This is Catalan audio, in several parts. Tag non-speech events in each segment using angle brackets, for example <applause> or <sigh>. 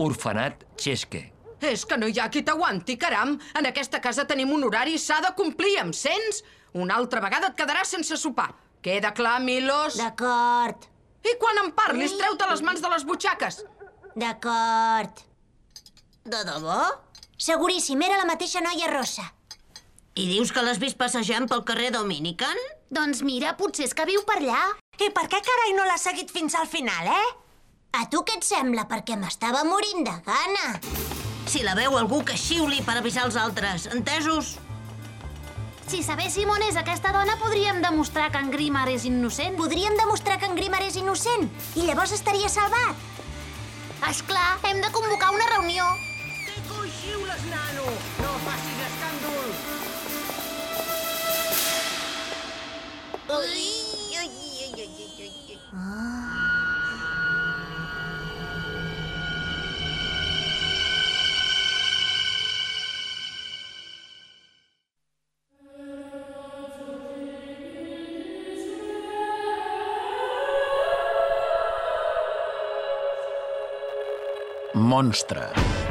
Orfenat Xesque. És que no hi ha qui t'aguanti, caram. En aquesta casa tenim un horari i s'ha de complir, em sents? Una altra vegada et quedaràs sense sopar. Queda clar, Milos? D'acord, I quan em parlis, treu-te les mans de les butxaques. d'acord. De debò? Seguríssim, era la mateixa noia rossa. I dius que l'has vist passejant pel carrer Dominican? Doncs mira, potser és que viu per allà. I per què carai no l'ha seguit fins al final, eh? A tu què et sembla? Perquè m'estava morint de gana. Si la veu algú que xiuli per avisar els altres, entesos? Si sabéssim on és aquesta dona, podríem demostrar que en Grimar és innocent. Podríem demostrar que en Grimar és innocent i llavors estaria salvat. És clar, hem de convocar una reunió. Té coixiules, nano! No facis escàndol! Ui, ui, ui, ui, ui, ui. Monstre.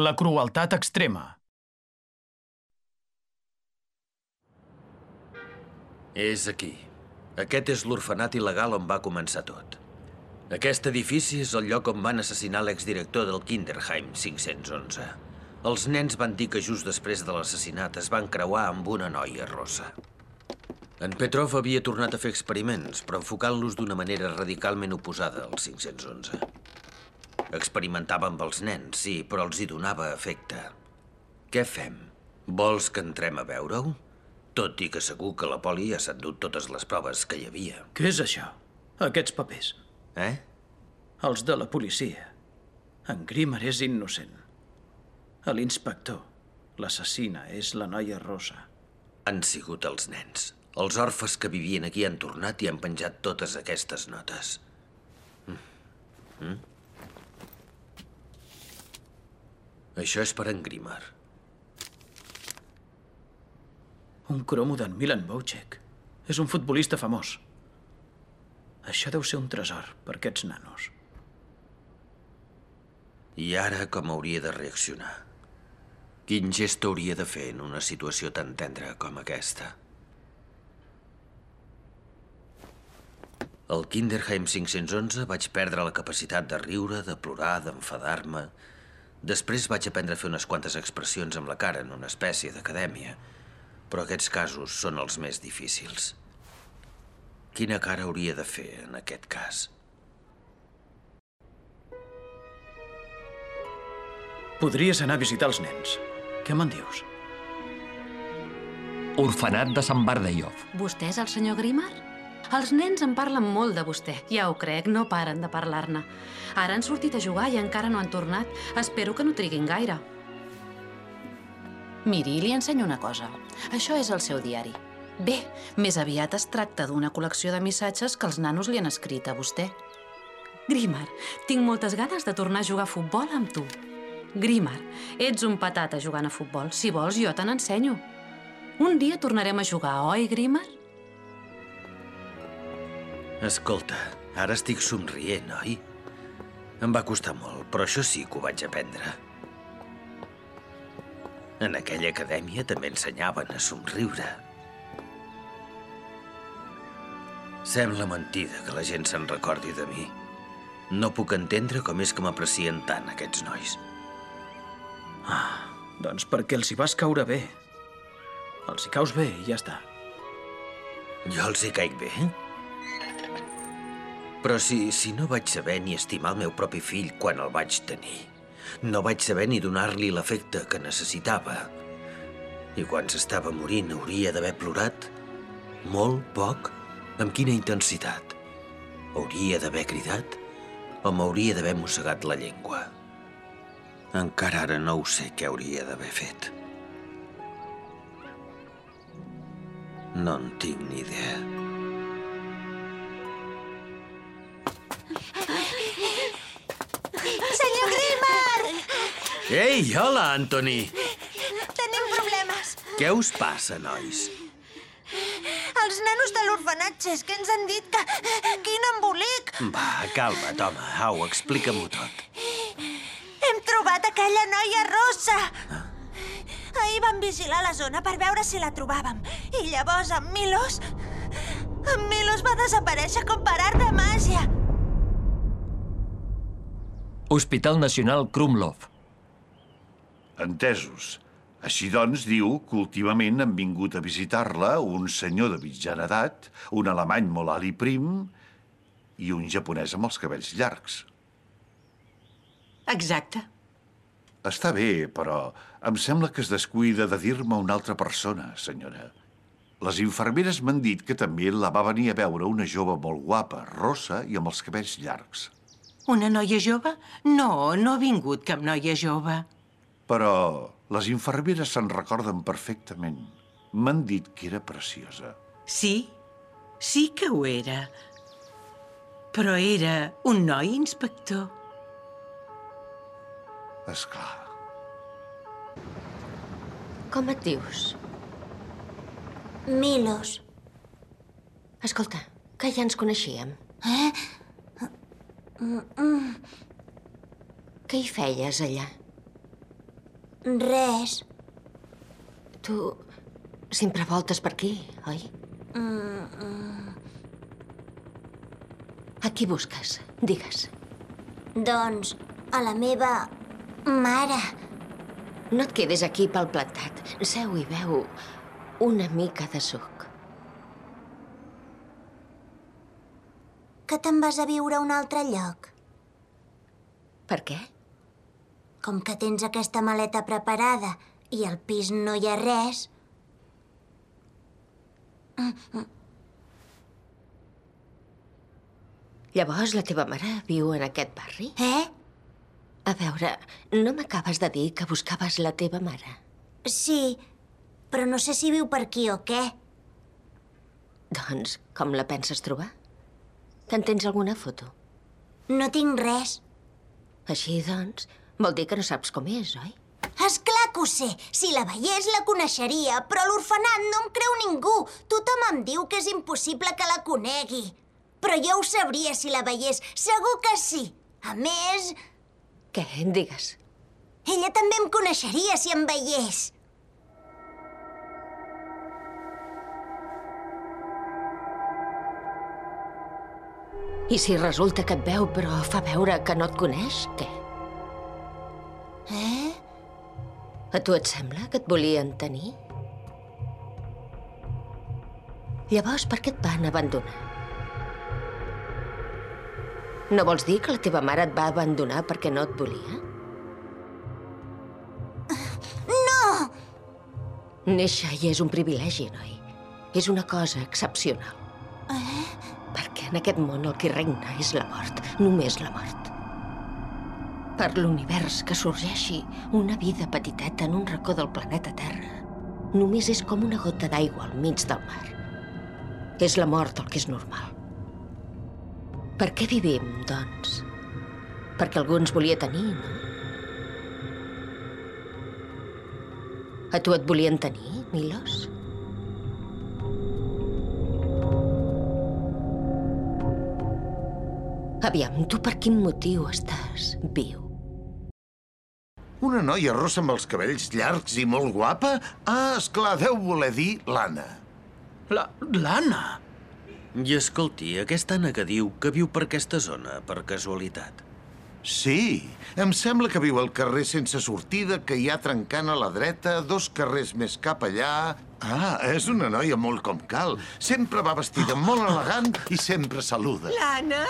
La crueltat extrema. És aquí. Aquest és l'orfenat il·legal on va començar tot. Aquest edifici és el lloc on van assassinar l'exdirector del Kinderheim 511. Els nens van dir que just després de l'assassinat es van creuar amb una noia rossa. En Petrov havia tornat a fer experiments, però enfocant-los d'una manera radicalment oposada al 511. Experimentava amb els nens, sí, però els hi donava efecte. Què fem? Vols que entrem a veure-ho? Tot i que segur que la poli ja s'ha endut totes les proves que hi havia. Què és això? Aquests papers. Eh? Els de la policia. En Grimmer és innocent. L'inspector. L'assassina és la noia rosa. Han sigut els nens. Els orfes que vivien aquí han tornat i han penjat totes aquestes notes. Mm. Mm? Això és per en Grimar. Un cromo d'en Milan Bouchek. És un futbolista famós. Això deu ser un tresor per aquests nanos. I ara com hauria de reaccionar? Quin gest hauria de fer en una situació tan tendra com aquesta? Al Kinderheim 511 vaig perdre la capacitat de riure, de plorar, d'enfadar-me. Després vaig aprendre a fer unes quantes expressions amb la cara en una espècie d'acadèmia. Però aquests casos són els més difícils. Quina cara hauria de fer en aquest cas? Podries anar a visitar els nens. Què me'n dius? Orfenat de Sant Bardaiov. Vostè és el senyor Grimar? Els nens en parlen molt de vostè. Ja ho crec, no paren de parlar-ne. Ara han sortit a jugar i encara no han tornat. Espero que no triguin gaire. Miri, li ensenyo una cosa. Això és el seu diari. Bé, més aviat es tracta d'una col·lecció de missatges que els nanos li han escrit a vostè. Grimar, tinc moltes ganes de tornar a jugar a futbol amb tu. Grimar, ets un patata jugant a futbol. Si vols, jo te n'ensenyo. Un dia tornarem a jugar, oi, Grimar? Escolta, ara estic somrient, oi? Em va costar molt, però això sí que ho vaig aprendre. En aquella acadèmia també ensenyaven a somriure. Sembla mentida que la gent se'n recordi de mi. No puc entendre com és que m'aprecien tant, aquests nois. Doncs perquè els hi vas caure bé. Els hi caus bé i ja està. Jo els hi caic bé? Però si, si no vaig saber ni estimar el meu propi fill quan el vaig tenir, no vaig saber ni donar-li l'afecte que necessitava, i quan s'estava morint hauria d'haver plorat? Molt poc? Amb quina intensitat? Hauria d'haver cridat? O m'hauria d'haver mossegat la llengua? Encara ara no ho sé què hauria d'haver fet. No en tinc ni idea. Senyor Grimmer! Ei, hola, Anthony! Tenim problemes. Què us passa, nois? Els nanos de l'orfenatge és que ens han dit que... Quin embolic! Va, calma't, home. Au, explica-m'ho tot. Hem trobat aquella noia rossa! Ahir vam vigilar la zona per veure si la trobàvem. I llavors en Milos... En Milos va desaparèixer com per art de màgia. Hospital Nacional Krumlov. Entesos. Així doncs, diu que últimament han vingut a visitar-la un senyor de mitjana edat, un alemany molt alt i prim i un japonès amb els cabells llargs. Exacte. Està bé, però em sembla que es descuida de dir-me una altra persona, senyora. Les infermeres m'han dit que també la va venir a veure una jove molt guapa, rossa i amb els cabells llargs. Una noia jove? No, no ha vingut cap noia jove. Però les infermeres se'n recorden perfectament. M'han dit que era preciosa. Sí, sí que ho era. Però era un noi inspector. És clar. Com et dius? Milos. Escolta, que ja ens coneixíem. Eh? Mm, Què hi feies allà? res. Tu sempre voltes per aquí, oi? Mm, mm. A qui busques? Digues. Doncs a la meva mare. No et quedis aquí pel plantat. Seu i veu una mica de suc. Que te'n vas a viure a un altre lloc? Per què? Com que tens aquesta maleta preparada i al pis no hi ha res... Llavors la teva mare viu en aquest barri? Eh? A veure, no m'acabes de dir que buscaves la teva mare? Sí, però no sé si viu per aquí o què. Doncs, com la penses trobar? Te'n tens alguna foto? No tinc res. Així, doncs, vol dir que no saps com és, oi? És clar que ho sé. Si la veiés, la coneixeria, però l'orfenat no em creu ningú. Tothom em diu que és impossible que la conegui. Però jo ho sabria si la veiés. Segur que sí. A més, Què? Digues. ella també em coneixeria si em veiés. I si resulta que et veu però fa veure que no et coneix, què? Eh? A tu et sembla que et volien tenir? Llavors, per què et van abandonar? No vols dir que la teva mare et va abandonar perquè no et volia? No! Néixer ja és un privilegi, noi. És una cosa excepcional. En aquest món el que regna és la mort, només la mort. Per l'univers que sorgeixi una vida petiteta en un racó del planeta Terra només és com una gota d'aigua al mig del mar. És la mort el que és normal. Per què vivim, doncs? Perquè algú ens volia tenir, no? A tu et volien tenir, Milos? Aviam, tu per quin motiu estàs viu? Una noia rossa amb els cabells llargs i molt guapa? Ah, esclar, deu voler dir l'Anna. La... l'Anna? I escolti, aquesta Anna que diu que viu per aquesta zona, per casualitat. Sí, em sembla que viu al carrer sense sortida que hi ha trencant a la dreta, dos carrers més cap allà... Ah, és una noia molt com cal. Sempre va vestida molt elegant i sempre saluda. L'Anna?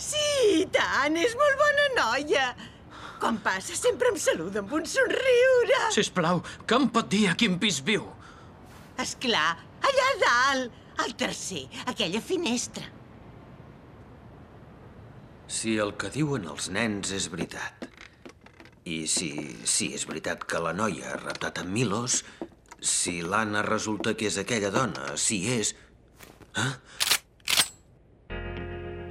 Sí, i tant, és molt bona noia. Quan passa sempre em saluda amb un somriure. Sisplau, que em pot dir a quin pis viu? És clar, allà dalt, al tercer, aquella finestra. Si el que diuen els nens és veritat, i si, si és veritat que la noia ha raptat en Milos, si l'Anna resulta que és aquella dona, si és... Eh?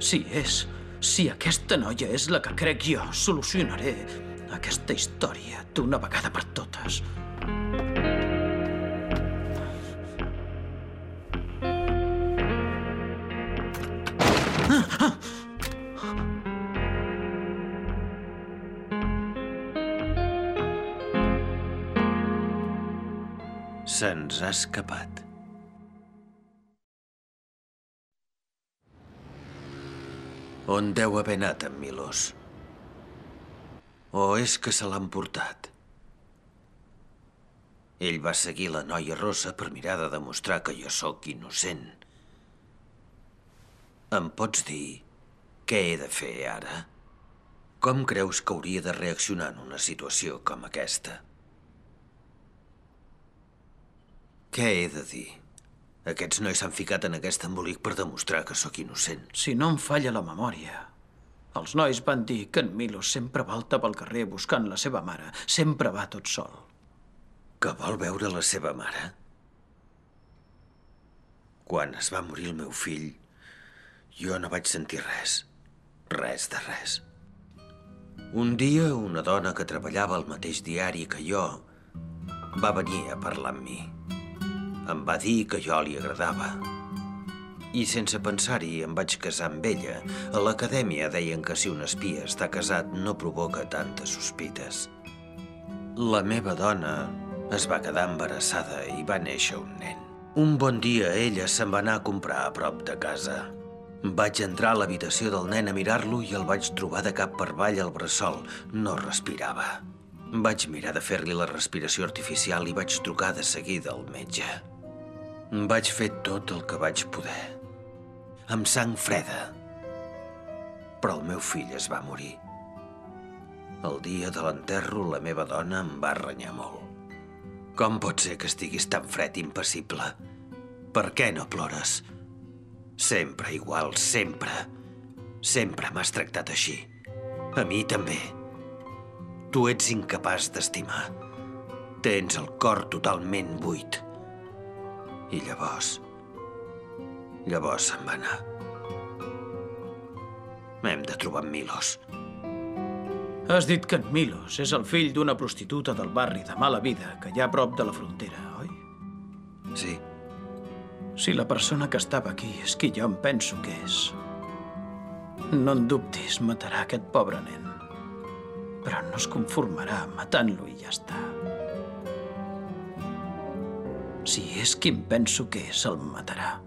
Si és... Si aquesta noia és la que crec jo, solucionaré aquesta història d'una vegada per totes. Se'ns ha escapat. On deu haver anat en Milos? O és que se l'han portat? Ell va seguir la noia rossa per mirar de demostrar que jo sóc innocent. Em pots dir què he de fer ara? Com creus que hauria de reaccionar en una situació com aquesta? Què he de dir? Aquests nois s'han ficat en aquest embolic per demostrar que sóc innocent. Si no em falla la memòria, els nois van dir que en Milos sempre volta pel carrer buscant la seva mare. Sempre va tot sol. Que vol veure la seva mare? Quan es va morir el meu fill, jo no vaig sentir res. Res de res. Un dia, una dona que treballava al mateix diari que jo va venir a parlar amb mi. Em va dir que jo li agradava. I sense pensar-hi em vaig casar amb ella. A l'acadèmia deien que si un espia està casat no provoca tantes sospites. La meva dona es va quedar embarassada i va néixer un nen. Un bon dia ella se'n va anar a comprar a prop de casa. Vaig entrar a l'habitació del nen a mirar-lo i el vaig trobar de cap per avall al bressol. No respirava. Vaig mirar de fer-li la respiració artificial i vaig trucar de seguida al metge. Vaig fer tot el que vaig poder. Amb sang freda. Però el meu fill es va morir. El dia de l'enterro, la meva dona em va renyar molt. Com pot ser que estiguis tan fred i impassible? Per què no plores? Sempre igual, sempre. Sempre m'has tractat així. A mi també. Tu ets incapaç d'estimar. Tens el cor totalment buit. I llavors... Llavors se'n va anar. Hem de trobar en Milos. Has dit que en Milos és el fill d'una prostituta del barri de mala vida que hi ha a prop de la frontera, oi? Sí. Si la persona que estava aquí és qui jo em penso que és, no en dubtis, matarà aquest pobre nen. Però no es conformarà matant-lo i ja està. Si és qui em penso que és, el matarà.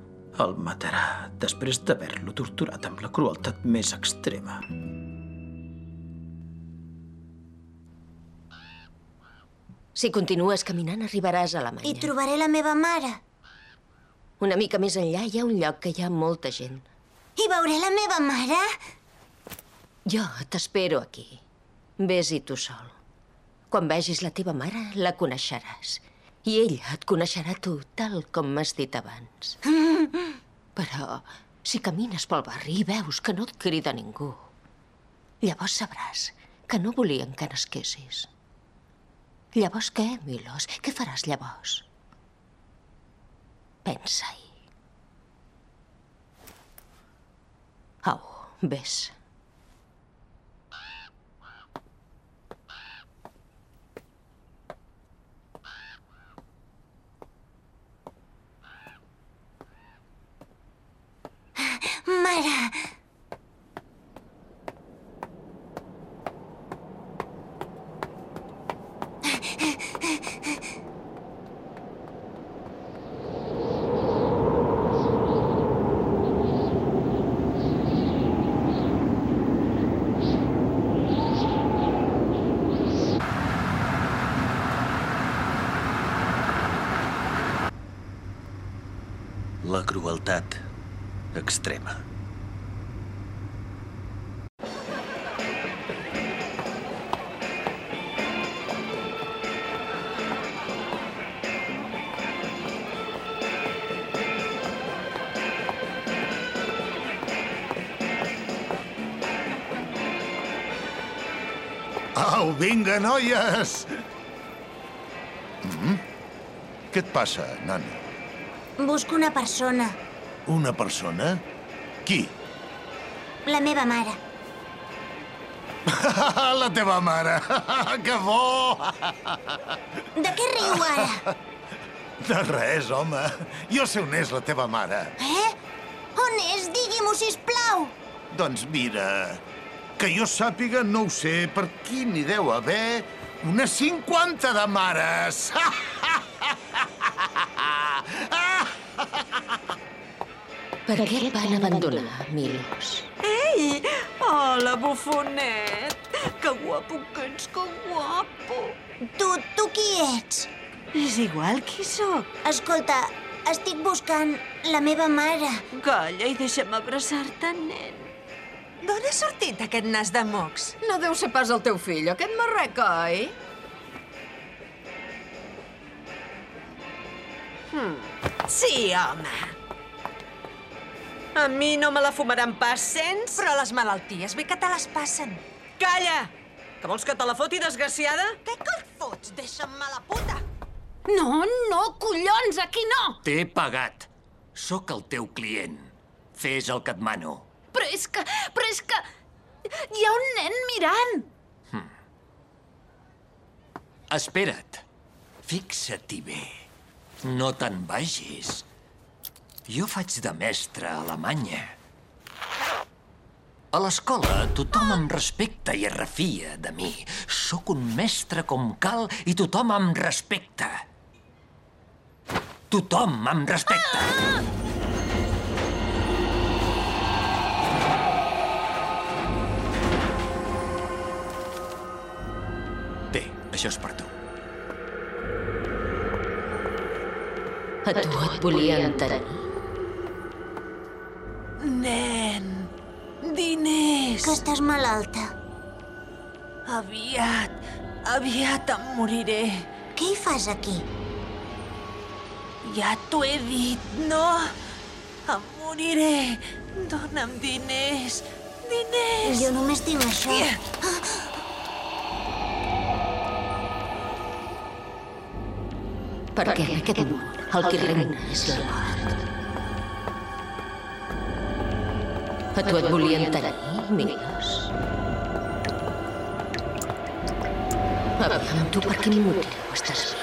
El matarà després d'haver-lo torturat amb la crueltat més extrema. Si continues caminant, arribaràs a la I trobaré la meva mare. Una mica més enllà hi ha un lloc que hi ha molta gent. I veuré la meva mare? Jo t'espero aquí. Ves-hi tu sol. Quan vegis la teva mare, la coneixeràs. I ella et coneixerà tu, tal com m'has dit abans. <laughs> Però si camines pel barri i veus que no et crida ningú, llavors sabràs que no volien que nasquessis. Llavors què, Milos? Què faràs llavors? Pensa-hi. Au, ves. る la crueltat extrema. Vinga, noies! Mm? Què et passa, nana? Busco una persona. Una persona? Qui? La meva mare. <laughs> La teva mare! <laughs> que bo! De què riu ara? <laughs> De res, home. Jo sé on és la teva mare. Eh? On és? Digui-m'ho, sisplau. Doncs mira, que jo sàpiga, no ho sé, per aquí n'hi deu haver unes 50 de mares. <laughs> Per què et van abandonar, Milos? Ei! Hola, bufonet! Que guapo que ets, que guapo! Tu, tu qui ets? És igual qui sóc. Escolta, estic buscant la meva mare. Calla i deixa'm abraçar-te, nen. D'on ha sortit aquest nas de mocs? No deu ser pas el teu fill, aquest marreca, oi? Hmm. Sí, home. A mi no me la fumaran pas, sents? Però les malalties bé que te les passen. Calla! Que vols que te la foti, desgraciada? Què cony fots? Deixa'm-me la puta! No, no, collons, aquí no! T'he pagat. Sóc el teu client. Fes el que et mano. Però és que... Però és que... Hi ha un nen mirant. Espera't. Fixa-t'hi bé. No te'n vagis. Jo faig de mestre a Alemanya. A l'escola tothom em respecta i es refia de mi. Sóc un mestre com cal i tothom em respecta. Tothom em respecta. Té, això és per tu. A tu et volien tenir. Nen, diners. Que estàs malalta. Aviat, aviat em moriré. Què hi fas aquí? Ja t'ho he dit, no? Em moriré. Dóna'm diners. Diners. Jo només tinc això. Perquè en aquest món el que regna és la mort. A tu et volien tenir, Milos? Aviam, tu per quin motiu estàs bé?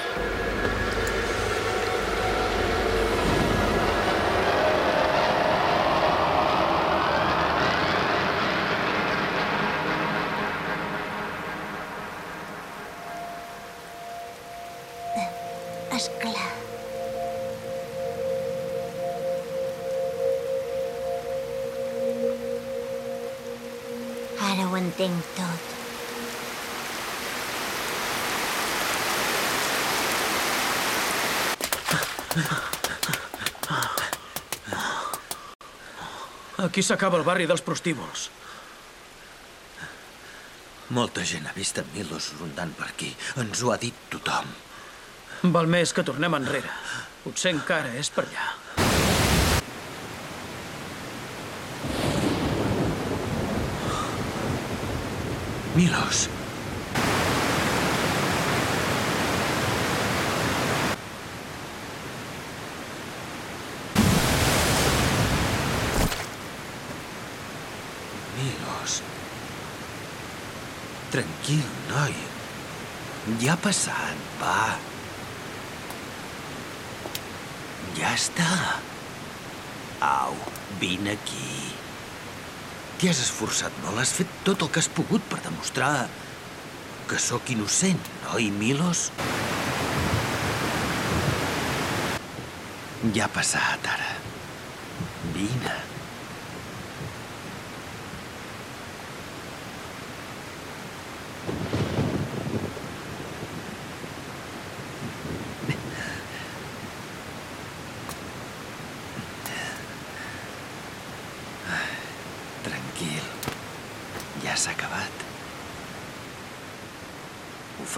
Esclar. Ara ho entenc tot. Aquí s'acaba el barri dels prostíbuls. Molta gent ha vist en Milos rondant per aquí. Ens ho ha dit tothom. Val més que tornem enrere. Potser encara és per allà. Milos! Milos. Tranquil, noi. Ja ha passat, va. Ja està. Au, vine aquí. T'hi has esforçat molt, has fet tot el que has pogut per demostrar que sóc innocent, oi, Milos? Ja ha passat, ara. Vine.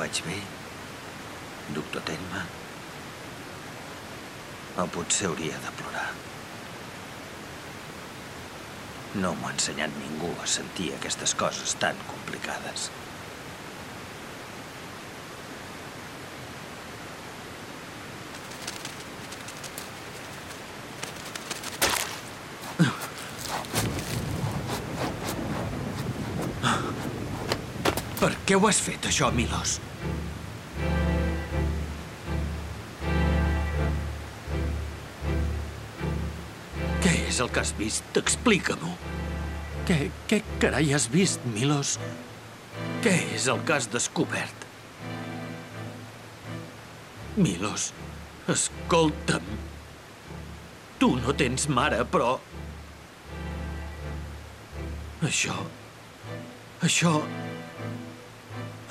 Faig bé, doctor Tenma? O potser hauria de plorar. No m'ha ensenyat ningú a sentir aquestes coses tan complicades. Per què ho has fet, això, Milos? Què és el que has vist? Explica-m'ho. Què, què carai has vist, Milos? Què és el que has descobert? Milos, escolta'm. Tu no tens mare, però... Això... Això...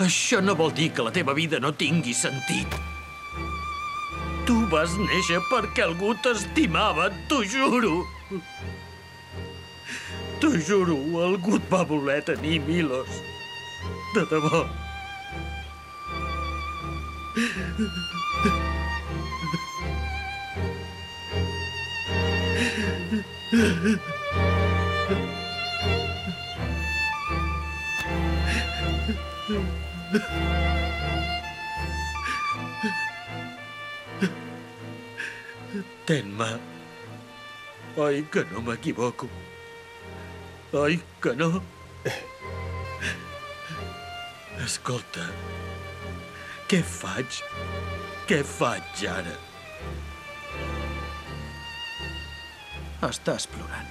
Això no vol dir que la teva vida no tingui sentit. Tu vas néixer perquè algú t'estimava, t'ho juro. T'ho juro, algú et va voler tenir, Milos. De debò. <laughs> Tenma. Oi que no m'equivoco? Oi que no? Escolta, què faig? Què faig ara? Estàs plorant.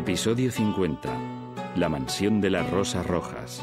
Episodio 50. La mansión de las rosas rojas.